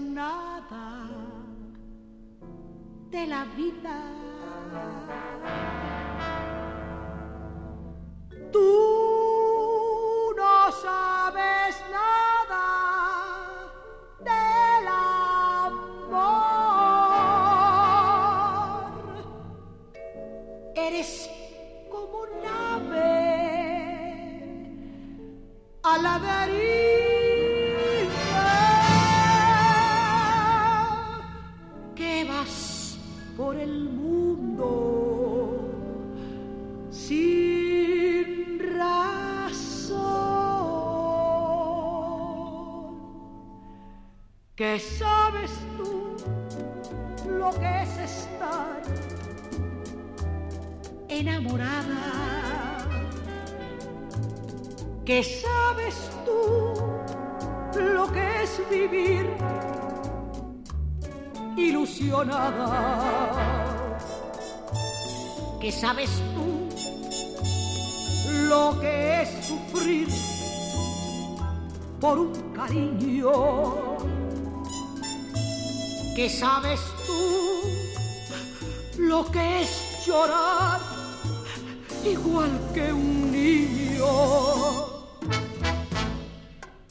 nada de la vida. Tú no sabes nada del amor. Eres como nave a la deriva por el mundo sin razón. ¿Qué sabes tú lo que es estar enamorada? ¿Qué sabes tú lo que es vivir ilusionada? ¿Qué sabes tú lo que es sufrir por un cariño? ¿Qué sabes tú lo que es llorar igual que un niño?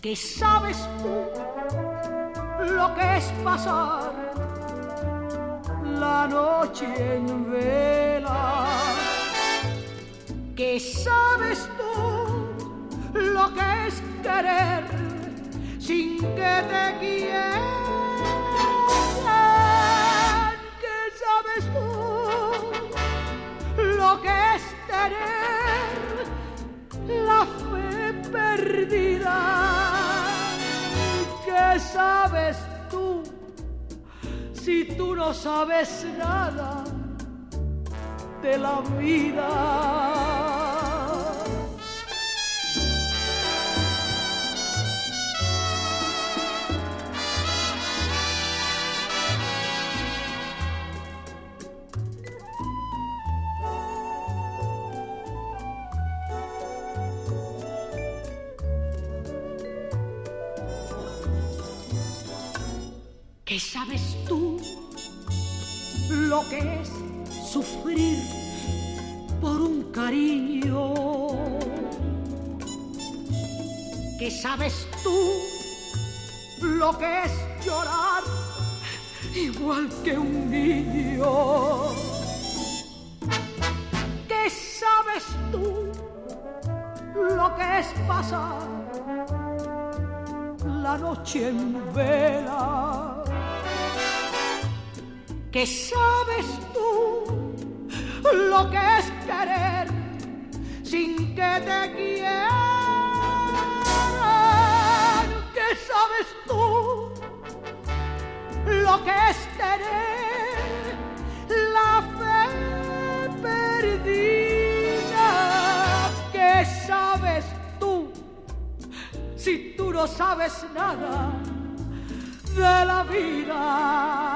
¿Qué sabes tú lo que es pasar noche en vela? ¿Qué sabes tú lo que es querer sin que te quieran? ¿Qué sabes tú lo que es tener la fe perdida? ¿Qué sabes tú si tú no sabes nada de la vida? ¿Qué sabes tú lo que es sufrir por un cariño? ¿Qué sabes tú lo que es llorar igual que un niño? ¿Qué sabes tú lo que es pasar la noche en vela? ¿Qué sabes tú lo que es querer sin que te quieran? ¿Qué sabes tú lo que es tener la fe perdida? ¿Qué sabes tú si tú no sabes nada de la vida?